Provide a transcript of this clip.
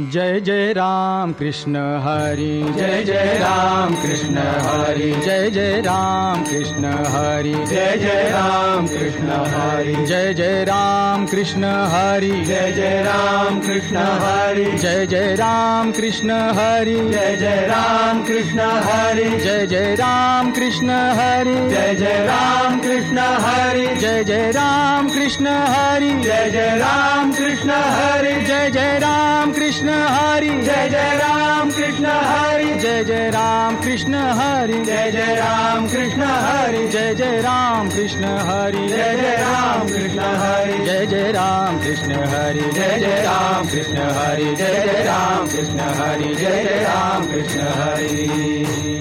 Jai Jai Ram Krishna Hari Jai Jai Ram Krishna Hari Jai Jai Ram Krishna Hari Jai Jai Ram Krishna Hari Jai Jai Ram Krishna Hari Jai Jai Ram Krishna Hari Jai Jai Ram Krishna Hari Jai Jai Ram Krishna Hari Jai Jai Ram Krishna Hari Jai Jai Ram Krishna Hari Jai Jai Ram Krishna Hari Jai Jai Ram Krishna Hari Jai Jai Ram Krishna Hari Jai Jai Ram Krishna Hari Jai Jai Ram Krishna Hari Jai Jai Ram Krishna Hari Jai Jai Ram Krishna Hari Jai Jai Ram Krishna Hari Jai Jai Ram Krishna Hari Jai Jai Ram Krishna Hari Jai Jai Ram Krishna Hari Jai Jai Ram Krishna Hari